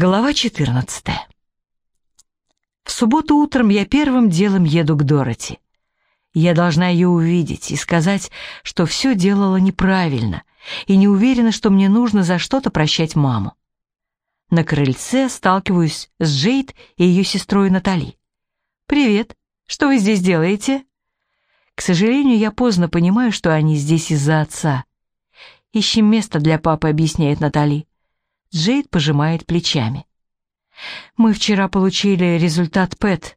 Глава 14. В субботу утром я первым делом еду к Дороти. Я должна ее увидеть и сказать, что все делала неправильно, и не уверена, что мне нужно за что-то прощать маму. На крыльце сталкиваюсь с Джейд и ее сестрой Натали. «Привет, что вы здесь делаете?» К сожалению, я поздно понимаю, что они здесь из-за отца. «Ищем место для папы», — объясняет Натали. Джейд пожимает плечами. «Мы вчера получили результат ПЭТ.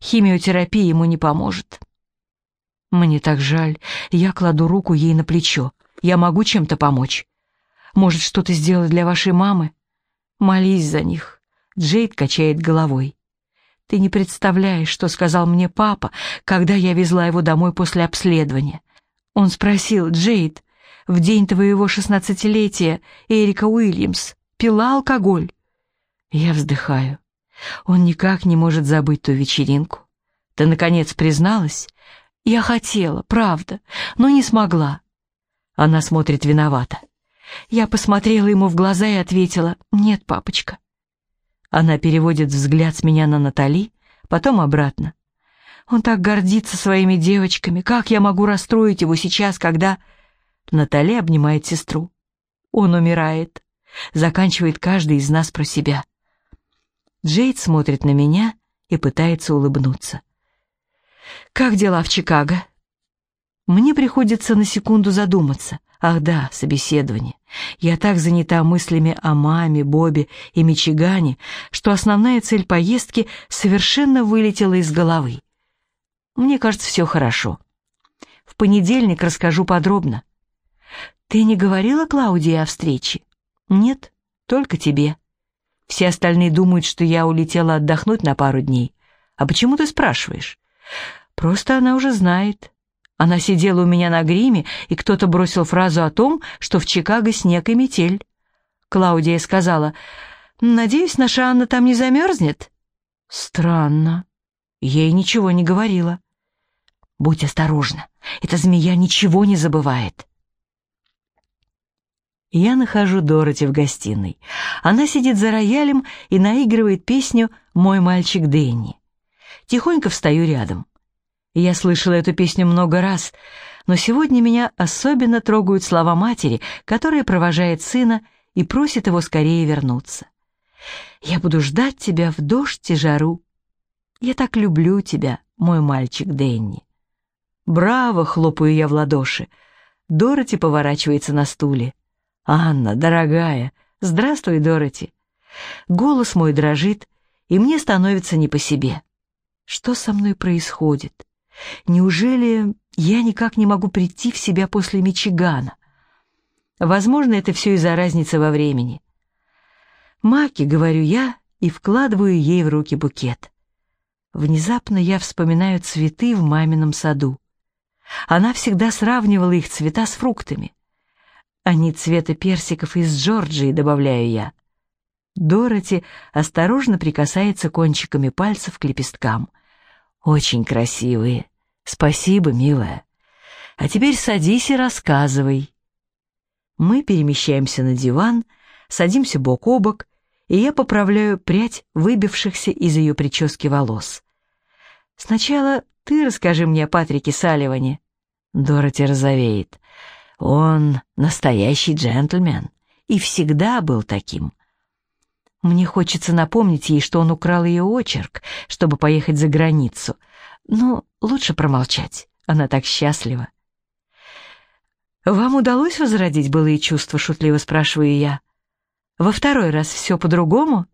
Химиотерапия ему не поможет». «Мне так жаль. Я кладу руку ей на плечо. Я могу чем-то помочь. Может, что-то сделать для вашей мамы? Молись за них». Джейд качает головой. «Ты не представляешь, что сказал мне папа, когда я везла его домой после обследования. Он спросил, Джейд, в день твоего шестнадцатилетия Эрика Уильямс пила алкоголь. Я вздыхаю. Он никак не может забыть ту вечеринку. Ты, наконец, призналась? Я хотела, правда, но не смогла. Она смотрит виновата. Я посмотрела ему в глаза и ответила «Нет, папочка». Она переводит взгляд с меня на Натали, потом обратно. Он так гордится своими девочками. Как я могу расстроить его сейчас, когда... Натали обнимает сестру. Он умирает заканчивает каждый из нас про себя. Джейд смотрит на меня и пытается улыбнуться. «Как дела в Чикаго?» Мне приходится на секунду задуматься. Ах да, собеседование. Я так занята мыслями о маме, Бобе и Мичигане, что основная цель поездки совершенно вылетела из головы. Мне кажется, все хорошо. В понедельник расскажу подробно. Ты не говорила Клаудии о встрече? «Нет, только тебе. Все остальные думают, что я улетела отдохнуть на пару дней. А почему ты спрашиваешь?» «Просто она уже знает. Она сидела у меня на гриме, и кто-то бросил фразу о том, что в Чикаго снег и метель. Клаудия сказала, «Надеюсь, наша Анна там не замерзнет?» «Странно. Ей ничего не говорила». «Будь осторожна, эта змея ничего не забывает». Я нахожу Дороти в гостиной. Она сидит за роялем и наигрывает песню «Мой мальчик Дэнни». Тихонько встаю рядом. Я слышала эту песню много раз, но сегодня меня особенно трогают слова матери, которая провожает сына и просит его скорее вернуться. «Я буду ждать тебя в дождь и жару. Я так люблю тебя, мой мальчик Дэнни». «Браво!» — хлопаю я в ладоши. Дороти поворачивается на стуле. «Анна, дорогая, здравствуй, Дороти». Голос мой дрожит, и мне становится не по себе. Что со мной происходит? Неужели я никак не могу прийти в себя после Мичигана? Возможно, это все из-за разницы во времени. «Маки», — говорю я, и вкладываю ей в руки букет. Внезапно я вспоминаю цветы в мамином саду. Она всегда сравнивала их цвета с фруктами. Они цвета персиков из Джорджии, добавляю я. Дороти осторожно прикасается кончиками пальцев к лепесткам. Очень красивые. Спасибо, милая. А теперь садись и рассказывай. Мы перемещаемся на диван, садимся бок о бок, и я поправляю прядь выбившихся из ее прически волос. Сначала ты расскажи мне о Патрике Салливане. Дороти розовеет. Он настоящий джентльмен и всегда был таким. Мне хочется напомнить ей, что он украл ее очерк, чтобы поехать за границу. Но лучше промолчать, она так счастлива. «Вам удалось возродить былые чувства?» — шутливо спрашиваю я. «Во второй раз все по-другому?»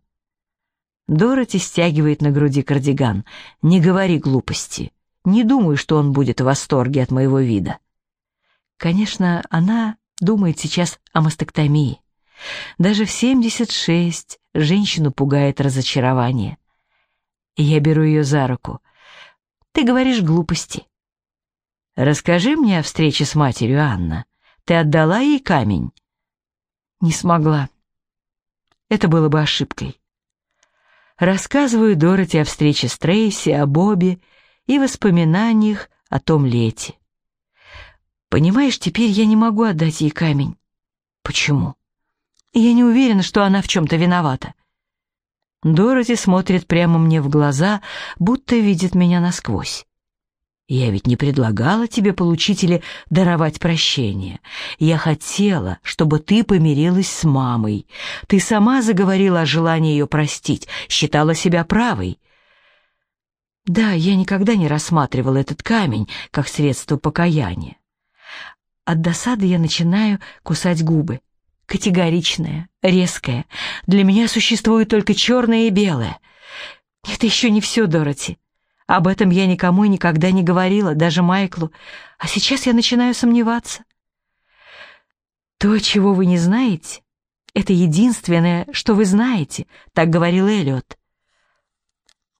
Дороти стягивает на груди кардиган. «Не говори глупости. Не думаю, что он будет в восторге от моего вида». Конечно, она думает сейчас о мастектомии. Даже в 76 женщину пугает разочарование. Я беру ее за руку. Ты говоришь глупости. Расскажи мне о встрече с матерью, Анна. Ты отдала ей камень? Не смогла. Это было бы ошибкой. Рассказываю Дороти о встрече с Трейси, о Бобби и воспоминаниях о том лете. Понимаешь, теперь я не могу отдать ей камень. Почему? Я не уверена, что она в чем-то виновата. Дороти смотрит прямо мне в глаза, будто видит меня насквозь. Я ведь не предлагала тебе получить даровать прощение. Я хотела, чтобы ты помирилась с мамой. Ты сама заговорила о желании ее простить, считала себя правой. Да, я никогда не рассматривала этот камень как средство покаяния. От досады я начинаю кусать губы. Категоричная, резкая. Для меня существует только черное и белое. Это еще не все, Дороти. Об этом я никому и никогда не говорила, даже Майклу, а сейчас я начинаю сомневаться. То, чего вы не знаете, это единственное, что вы знаете, так говорил Эллиот.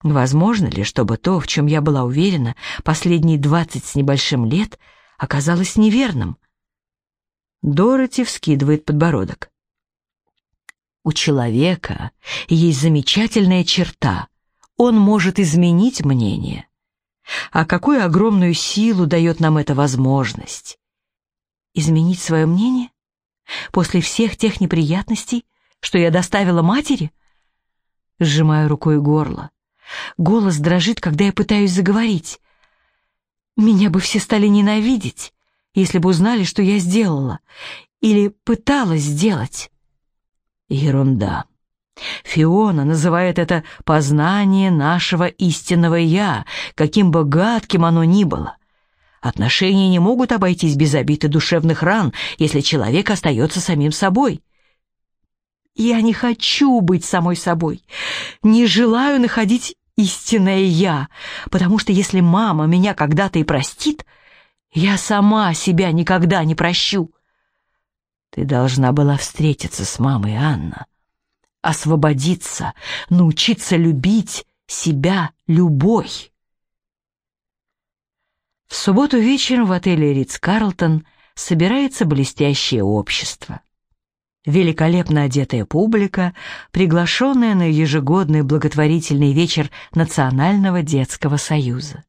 Возможно ли, чтобы то, в чем я была уверена последние двадцать с небольшим лет, оказалось неверным? Дороти вскидывает подбородок. У человека есть замечательная черта — он может изменить мнение. А какую огромную силу дает нам эта возможность? Изменить свое мнение? После всех тех неприятностей, что я доставила матери? Сжимаю рукой горло. Голос дрожит, когда я пытаюсь заговорить. Меня бы все стали ненавидеть, если бы узнали, что я сделала или пыталась сделать. Ерунда. Фиона называет это познание нашего истинного «я», каким бы гадким оно ни было. Отношения не могут обойтись без обид душевных ран, если человек остается самим собой. Я не хочу быть самой собой, не желаю находить истинное «я», потому что если мама меня когда-то и простит, я сама себя никогда не прощу. Ты должна была встретиться с мамой, Анна освободиться, научиться любить себя любой. В субботу вечером в отеле Ридс Карлтон собирается блестящее общество. Великолепно одетая публика, приглашенная на ежегодный благотворительный вечер Национального детского союза.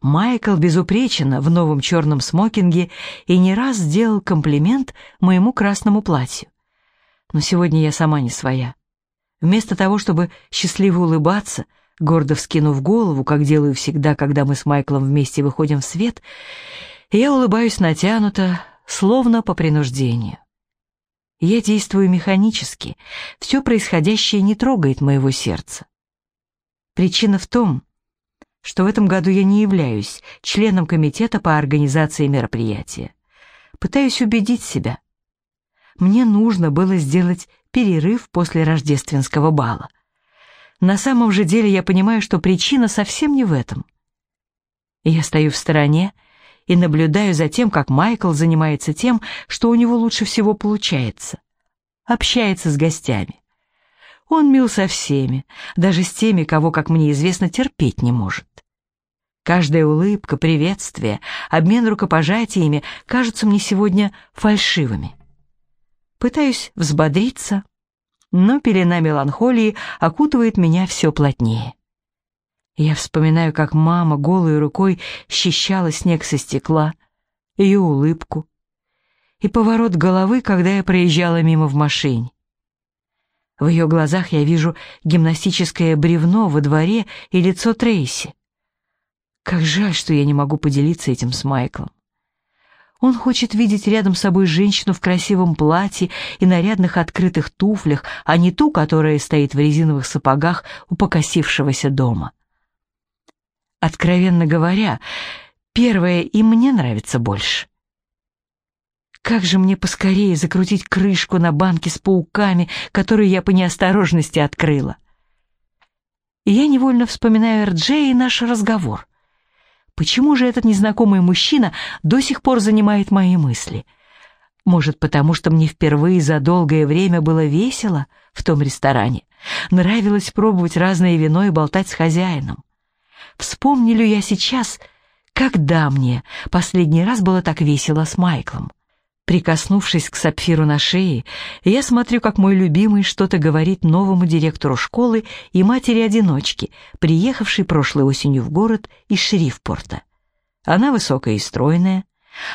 Майкл безупречен в новом черном смокинге и не раз сделал комплимент моему красному платью но сегодня я сама не своя. Вместо того, чтобы счастливо улыбаться, гордо вскинув голову, как делаю всегда, когда мы с Майклом вместе выходим в свет, я улыбаюсь натянуто, словно по принуждению. Я действую механически, все происходящее не трогает моего сердца. Причина в том, что в этом году я не являюсь членом комитета по организации мероприятия. Пытаюсь убедить себя — мне нужно было сделать перерыв после рождественского бала. На самом же деле я понимаю, что причина совсем не в этом. Я стою в стороне и наблюдаю за тем, как Майкл занимается тем, что у него лучше всего получается. Общается с гостями. Он мил со всеми, даже с теми, кого, как мне известно, терпеть не может. Каждая улыбка, приветствие, обмен рукопожатиями кажутся мне сегодня фальшивыми. Пытаюсь взбодриться, но пелена меланхолии окутывает меня все плотнее. Я вспоминаю, как мама голой рукой счищала снег со стекла, ее улыбку и поворот головы, когда я проезжала мимо в машине. В ее глазах я вижу гимнастическое бревно во дворе и лицо Трейси. Как жаль, что я не могу поделиться этим с Майклом. Он хочет видеть рядом с собой женщину в красивом платье и нарядных открытых туфлях, а не ту, которая стоит в резиновых сапогах у покосившегося дома. Откровенно говоря, первое и мне нравится больше. Как же мне поскорее закрутить крышку на банке с пауками, которую я по неосторожности открыла. И я невольно вспоминаю Эрджея и наш разговор. Почему же этот незнакомый мужчина до сих пор занимает мои мысли? Может, потому что мне впервые за долгое время было весело в том ресторане? Нравилось пробовать разное вино и болтать с хозяином. Вспомню я сейчас, когда мне последний раз было так весело с Майклом? Прикоснувшись к сапфиру на шее, я смотрю, как мой любимый что-то говорит новому директору школы и матери-одиночки, приехавшей прошлой осенью в город из Шрифпорта. Она высокая и стройная,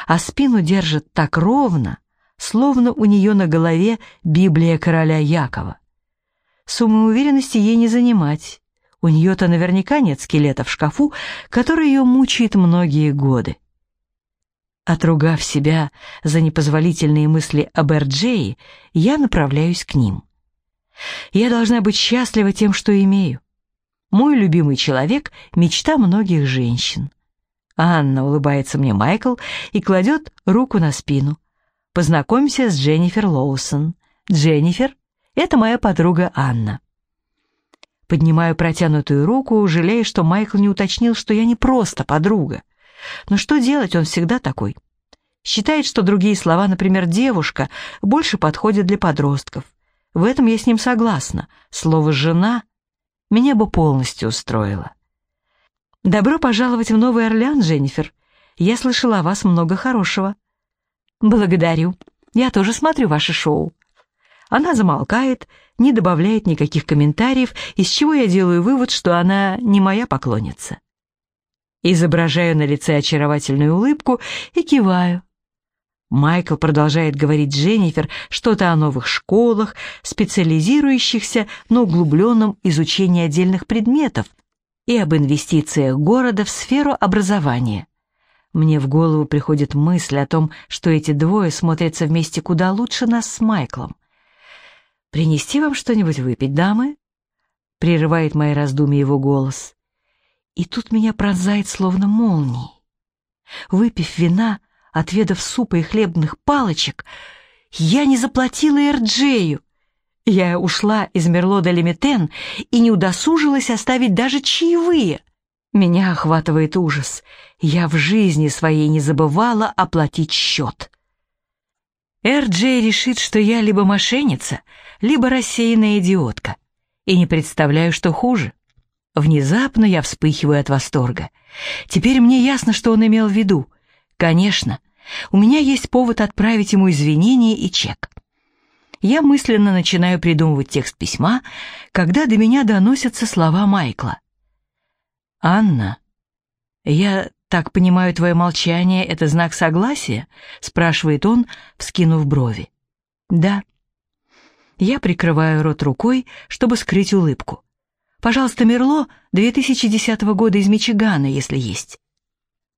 а спину держит так ровно, словно у нее на голове Библия короля Якова. Самоуверенности ей не занимать. У нее-то наверняка нет скелета в шкафу, который ее мучает многие годы. Отругав себя за непозволительные мысли об Эрджее, я направляюсь к ним. Я должна быть счастлива тем, что имею. Мой любимый человек — мечта многих женщин. Анна улыбается мне Майкл и кладет руку на спину. Познакомься с Дженнифер Лоусон. Дженнифер — это моя подруга Анна. Поднимаю протянутую руку, жалея, что Майкл не уточнил, что я не просто подруга. Но что делать, он всегда такой. Считает, что другие слова, например, «девушка», больше подходят для подростков. В этом я с ним согласна. Слово «жена» меня бы полностью устроило. «Добро пожаловать в Новый Орлеан, Дженнифер. Я слышала о вас много хорошего». «Благодарю. Я тоже смотрю ваше шоу». Она замолкает, не добавляет никаких комментариев, из чего я делаю вывод, что она не моя поклонница. Изображаю на лице очаровательную улыбку и киваю. Майкл продолжает говорить Дженнифер что-то о новых школах, специализирующихся на углубленном изучении отдельных предметов и об инвестициях города в сферу образования. Мне в голову приходит мысль о том, что эти двое смотрятся вместе куда лучше нас с Майклом. «Принести вам что-нибудь выпить, дамы?» — прерывает мои раздумья его голос. И тут меня пронзает словно молнией. Выпив вина, отведав супа и хлебных палочек, я не заплатила Эрджею. Я ушла из Мерло де Лимитен и не удосужилась оставить даже чаевые. Меня охватывает ужас. Я в жизни своей не забывала оплатить счет. Эрджей решит, что я либо мошенница, либо рассеянная идиотка. И не представляю, что хуже. Внезапно я вспыхиваю от восторга. Теперь мне ясно, что он имел в виду. Конечно, у меня есть повод отправить ему извинения и чек. Я мысленно начинаю придумывать текст письма, когда до меня доносятся слова Майкла. «Анна, я так понимаю, твое молчание — это знак согласия?» — спрашивает он, вскинув брови. «Да». Я прикрываю рот рукой, чтобы скрыть улыбку. Пожалуйста, Мерло 2010 года из Мичигана, если есть.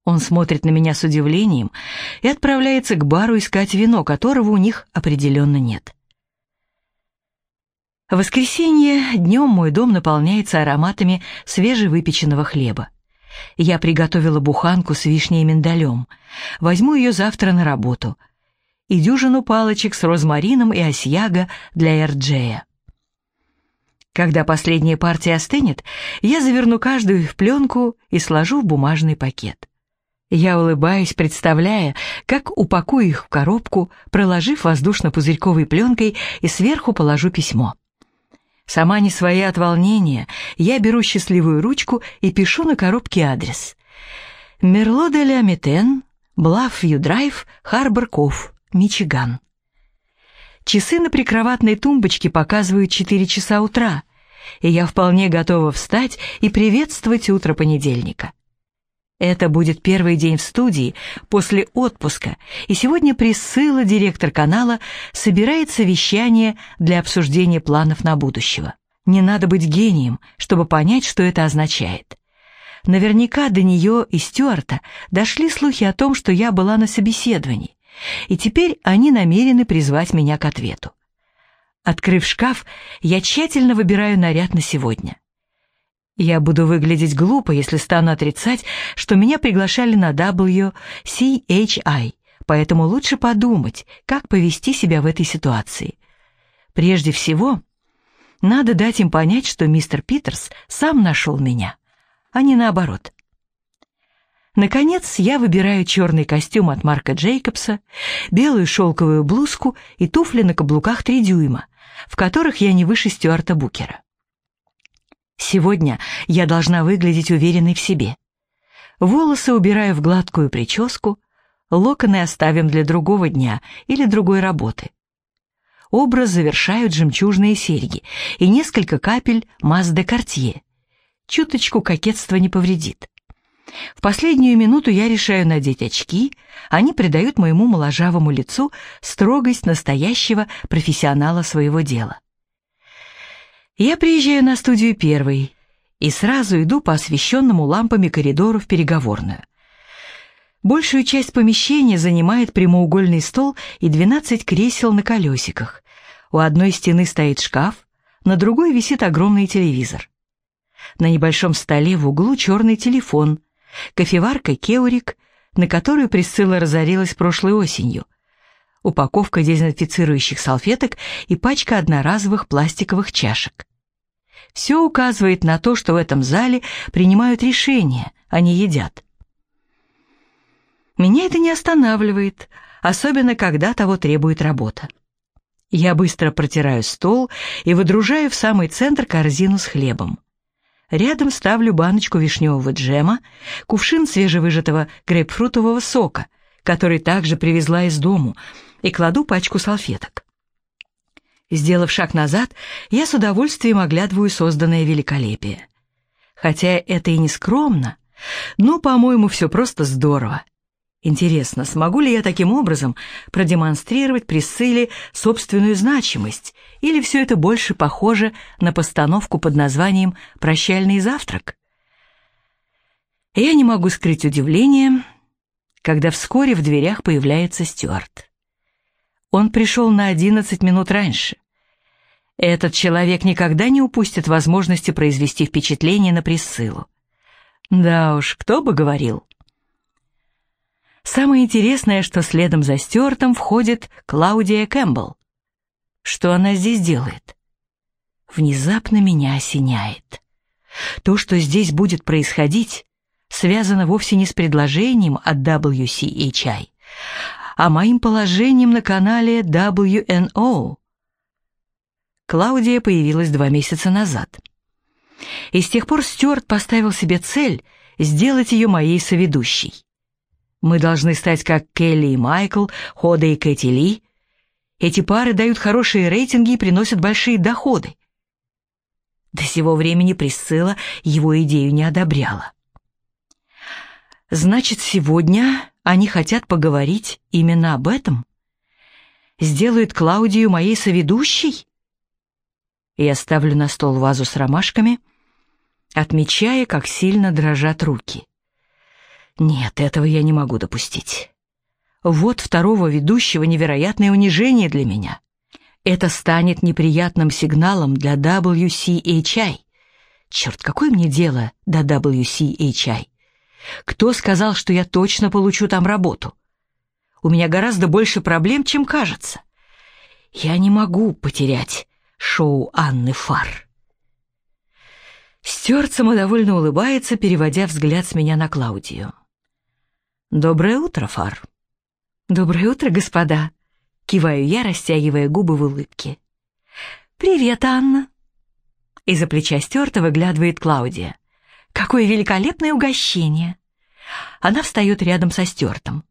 Он смотрит на меня с удивлением и отправляется к бару искать вино, которого у них определенно нет. В воскресенье днем мой дом наполняется ароматами свежевыпеченного хлеба. Я приготовила буханку с вишней и миндалем. Возьму ее завтра на работу. И дюжину палочек с розмарином и осьяго для Эрджея. Когда последняя партия остынет, я заверну каждую в пленку и сложу в бумажный пакет. Я улыбаюсь, представляя, как упакую их в коробку, проложив воздушно-пузырьковой пленкой и сверху положу письмо. Сама не своя от волнения, я беру счастливую ручку и пишу на коробке адрес. Мерло де ля Метен, Блаффью Драйв, Харбор Ков, Мичиган. Часы на прикроватной тумбочке показывают 4 часа утра, и я вполне готова встать и приветствовать утро понедельника. Это будет первый день в студии после отпуска, и сегодня Присыла, директор канала, собирает совещание для обсуждения планов на будущего. Не надо быть гением, чтобы понять, что это означает. Наверняка до нее и Стюарта дошли слухи о том, что я была на собеседовании, и теперь они намерены призвать меня к ответу. Открыв шкаф, я тщательно выбираю наряд на сегодня. Я буду выглядеть глупо, если стану отрицать, что меня приглашали на WCHI, поэтому лучше подумать, как повести себя в этой ситуации. Прежде всего, надо дать им понять, что мистер Питерс сам нашел меня, а не наоборот. Наконец, я выбираю черный костюм от Марка Джейкобса, белую шелковую блузку и туфли на каблуках 3 дюйма — в которых я не выше Стюарта Букера. Сегодня я должна выглядеть уверенной в себе. Волосы убираю в гладкую прическу, локоны оставим для другого дня или другой работы. Образ завершают жемчужные серьги и несколько капель мазь де Кортье. Чуточку кокетства не повредит. В последнюю минуту я решаю надеть очки, они придают моему моложавому лицу строгость настоящего профессионала своего дела. Я приезжаю на студию первой и сразу иду по освещенному лампами коридору в переговорную. Большую часть помещения занимает прямоугольный стол и 12 кресел на колесиках. У одной стены стоит шкаф, на другой висит огромный телевизор. На небольшом столе в углу черный телефон, кофеварка «Кеурик», на которую Присцилла разорилась прошлой осенью, упаковка дезинфицирующих салфеток и пачка одноразовых пластиковых чашек. Все указывает на то, что в этом зале принимают решения, а не едят. Меня это не останавливает, особенно когда того требует работа. Я быстро протираю стол и выдружаю в самый центр корзину с хлебом. Рядом ставлю баночку вишневого джема, кувшин свежевыжатого грейпфрутового сока, который также привезла из дому, и кладу пачку салфеток. Сделав шаг назад, я с удовольствием оглядываю созданное великолепие. Хотя это и не скромно, но, по-моему, все просто здорово. Интересно, смогу ли я таким образом продемонстрировать Присцилле собственную значимость, или все это больше похоже на постановку под названием «Прощальный завтрак»? Я не могу скрыть удивление, когда вскоре в дверях появляется Стюарт. Он пришел на 11 минут раньше. Этот человек никогда не упустит возможности произвести впечатление на Присциллу. Да уж, кто бы говорил. Самое интересное, что следом за Стюартом входит Клаудия Кэмпбелл. Что она здесь делает? Внезапно меня осеняет. То, что здесь будет происходить, связано вовсе не с предложением от WCHI, а моим положением на канале WNO. Клаудия появилась два месяца назад. И с тех пор Стюарт поставил себе цель сделать ее моей соведущей. Мы должны стать как Келли и Майкл, Хода и Кэти Ли. Эти пары дают хорошие рейтинги и приносят большие доходы. До сего времени Присцилла его идею не одобряла. Значит, сегодня они хотят поговорить именно об этом? Сделают Клаудию моей соведущей? Я ставлю на стол вазу с ромашками, отмечая, как сильно дрожат руки. Нет, этого я не могу допустить. Вот второго ведущего невероятное унижение для меня. Это станет неприятным сигналом для WCHI. Черт, какое мне дело до WCHI? Кто сказал, что я точно получу там работу? У меня гораздо больше проблем, чем кажется. Я не могу потерять шоу Анны Фар. Стюарт самодовольно улыбается, переводя взгляд с меня на Клаудию. «Доброе утро, Фар». «Доброе утро, господа», — киваю я, растягивая губы в улыбке. «Привет, Анна». Из-за плеча стерта выглядывает Клаудия. «Какое великолепное угощение!» Она встает рядом со стертом.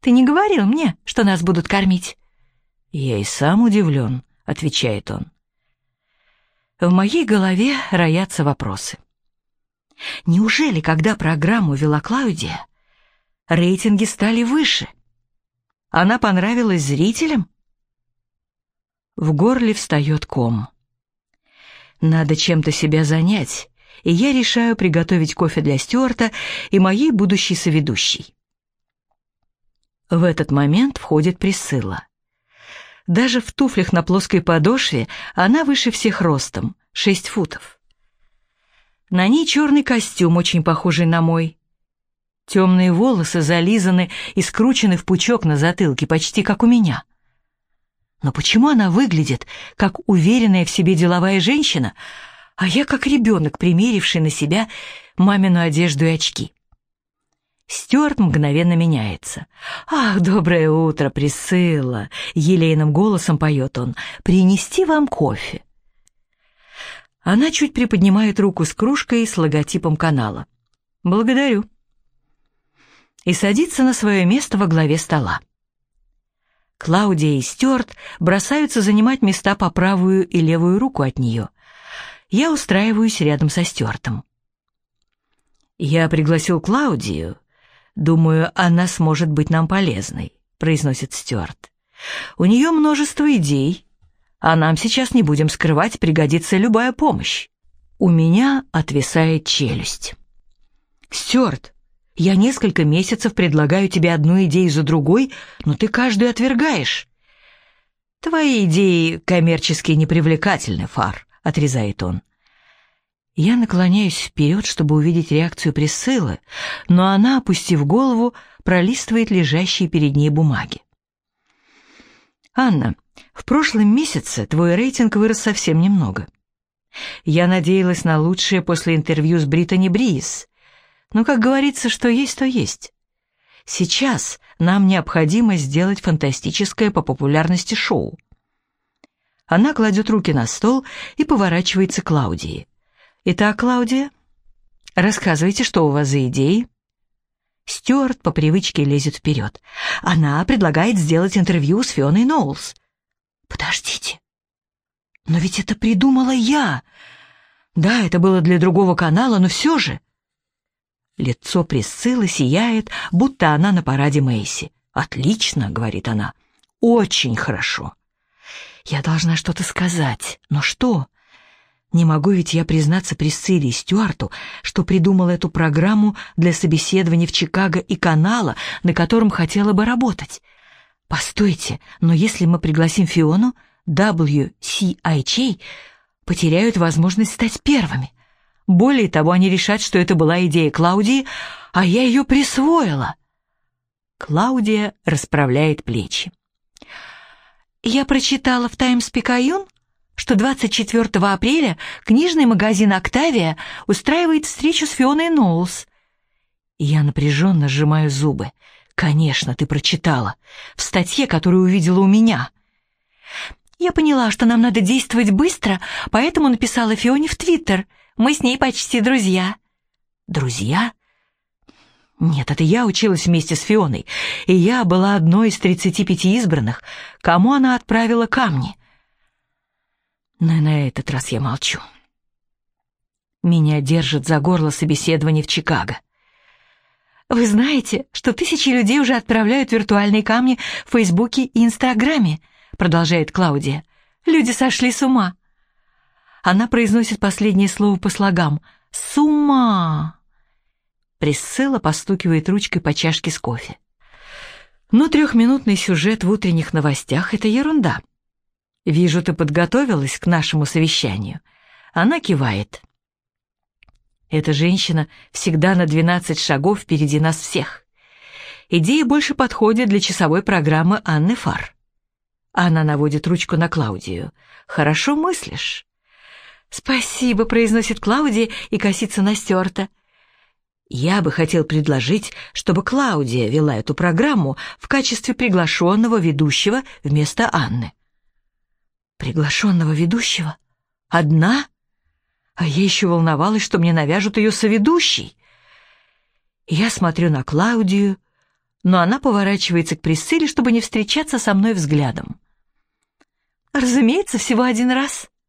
«Ты не говорил мне, что нас будут кормить?» «Я и сам удивлен», — отвечает он. В моей голове роятся вопросы. Неужели, когда программу вела Клаудия, рейтинги стали выше. Она понравилась зрителям? В горле встает ком. Надо чем-то себя занять, и я решаю приготовить кофе для Стюарта и моей будущей соведущей. В этот момент входит Присцилла. Даже в туфлях на плоской подошве она выше всех ростом, 6 футов. На ней черный костюм, очень похожий на мой, Темные волосы зализаны и скручены в пучок на затылке, почти как у меня. Но почему она выглядит, как уверенная в себе деловая женщина, а я как ребенок, примеривший на себя мамину одежду и очки? Стюарт мгновенно меняется. «Ах, доброе утро, Присыла!» — елейным голосом поет он. «Принести вам кофе?» Она чуть приподнимает руку с кружкой с логотипом канала. «Благодарю» и садится на свое место во главе стола. Клаудия и Стюарт бросаются занимать места по правую и левую руку от нее. Я устраиваюсь рядом со Стюартом. «Я пригласил Клаудию. Думаю, она сможет быть нам полезной», — произносит Стюарт. «У нее множество идей, А нам сейчас не будем скрывать, пригодится любая помощь. У меня отвисает челюсть. Стюарт, я несколько месяцев предлагаю тебе одну идею за другой, но ты каждую отвергаешь. Твои идеи коммерчески непривлекательны, Фар, отрезает он. Я наклоняюсь вперед, чтобы увидеть реакцию Присциллы, но она, опустив голову, пролистывает лежащие перед ней бумаги. «Анна, в прошлом месяце твой рейтинг вырос совсем немного. Я надеялась на лучшее после интервью с Британи Бриис, но, как говорится, что есть, то есть. Сейчас нам необходимо сделать фантастическое по популярности шоу». Она кладет руки на стол и поворачивается к Клаудии. «Итак, Клаудия, рассказывайте, что у вас за идеи?» Стюарт по привычке лезет вперед. Она предлагает сделать интервью с Фионой Ноулс. «Подождите. Но ведь это придумала я. Да, это было для другого канала, но все же...» Лицо Присциллы сияет, будто она на параде Мэйси. «Отлично», — говорит она. «Очень хорошо». «Я должна что-то сказать. Но что?» Не могу ведь я признаться Присцилле и Стюарту, что придумал эту программу для собеседований в Чикаго и канала, на котором хотела бы работать. Постойте, но если мы пригласим Фиону, WCIJ потеряют возможность стать первыми. Более того, они решат, что это была идея Клаудии, а я ее присвоила. Клаудия расправляет плечи. Я прочитала в Таймс Пикаюн, что 24 апреля книжный магазин «Октавия» устраивает встречу с Фионой Ноулс. Я напряженно сжимаю зубы. «Конечно, ты прочитала. В статье, которую увидела у меня». Я поняла, что нам надо действовать быстро, поэтому написала Фионе в Твиттер. Мы с ней почти друзья. Друзья? Нет, это я училась вместе с Фионой, и я была одной из 35 избранных, кому она отправила камни. Но и на этот раз я молчу. Меня держит за горло собеседование в Чикаго. Вы знаете, что тысячи людей уже отправляют виртуальные камни в Фейсбуке и Инстаграме, продолжает Клаудия. Люди сошли с ума. Она произносит последнее слово по слогам. С ума. Присцилла постукивает ручкой по чашке с кофе. Но трехминутный сюжет в утренних новостях — это ерунда. «Вижу, ты подготовилась к нашему совещанию». Она кивает. Эта женщина всегда на 12 шагов впереди нас всех. Идея больше подходит для часовой программы Анны Фар. Она наводит ручку на Клаудию. «Хорошо мыслишь». «Спасибо», — произносит Клаудия и косится на Стюарта. «Я бы хотел предложить, чтобы Клаудия вела эту программу в качестве приглашенного ведущего вместо Анны». Приглашенного ведущего? Одна? А я еще волновалась, что мне навяжут ее соведущий. Я смотрю на Клаудию, но она поворачивается к Присцилле, чтобы не встречаться со мной взглядом. «Разумеется, всего один раз», —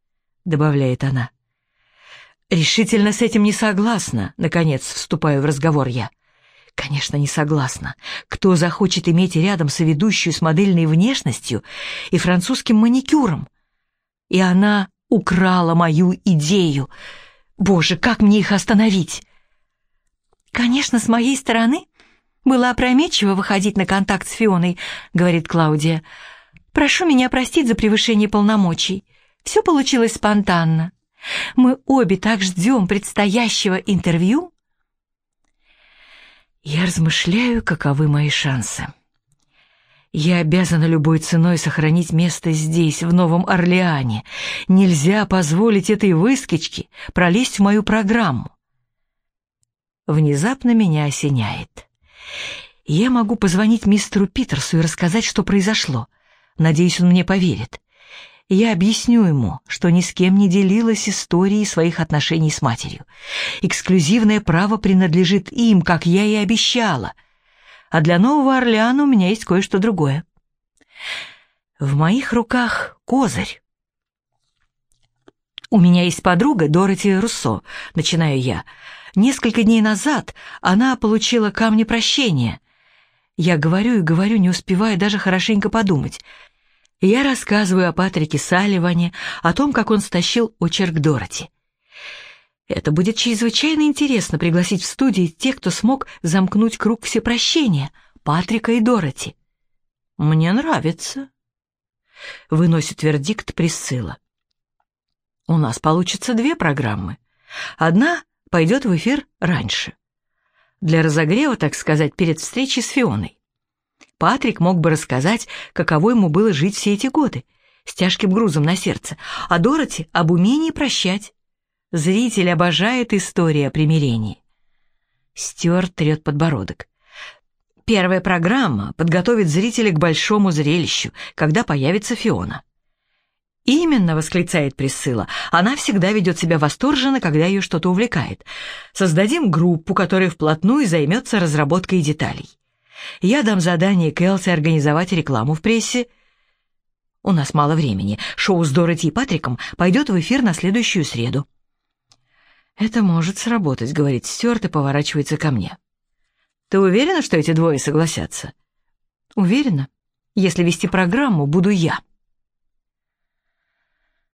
добавляет она. «Решительно с этим не согласна», — наконец вступаю в разговор я. Конечно, не согласна. Кто захочет иметь рядом соведущую с модельной внешностью и французским маникюром? и она украла мою идею. Боже, как мне их остановить? Конечно, с моей стороны было опрометчиво выходить на контакт с Фионой, говорит Клаудия. Прошу меня простить за превышение полномочий. Все получилось спонтанно. Мы обе так ждем предстоящего интервью. Я размышляю, каковы мои шансы. Я обязана любой ценой сохранить место здесь, в Новом Орлеане. Нельзя позволить этой выскочке пролезть в мою программу. Внезапно меня осеняет. Я могу позвонить мистеру Питерсу и рассказать, что произошло. Надеюсь, он мне поверит. Я объясню ему, что ни с кем не делилась историей своих отношений с матерью. Эксклюзивное право принадлежит им, как я и обещала — а для Нового Орлеана у меня есть кое-что другое. В моих руках козырь. У меня есть подруга Дороти Руссо, начинаю я. Несколько дней назад она получила камни прощения. Я говорю и говорю, не успевая даже хорошенько подумать. Я рассказываю о Патрике Салливане, о том, как он стащил очерк Дороти. Это будет чрезвычайно интересно пригласить в студии тех, кто смог замкнуть круг всепрощения, Патрика и Дороти. Мне нравится. Выносит вердикт Присцилла. У нас получится две программы. Одна пойдет в эфир раньше. Для разогрева, так сказать, перед встречей с Фионой. Патрик мог бы рассказать, каково ему было жить все эти годы, с тяжким грузом на сердце, а Дороти об умении прощать. Зритель обожает истории о примирении. Стюарт трет подбородок. Первая программа подготовит зрителя к большому зрелищу, когда появится Фиона. «Именно», — восклицает Присцилла, — «она всегда ведет себя восторженно, когда ее что-то увлекает. Создадим группу, которая вплотную займется разработкой деталей. Я дам задание Кэлси организовать рекламу в прессе. У нас мало времени. Шоу с Дороти и Патриком пойдет в эфир на следующую среду. «Это может сработать», — говорит Стюарт и поворачивается ко мне. «Ты уверена, что эти двое согласятся?» «Уверена. Если вести программу, буду я».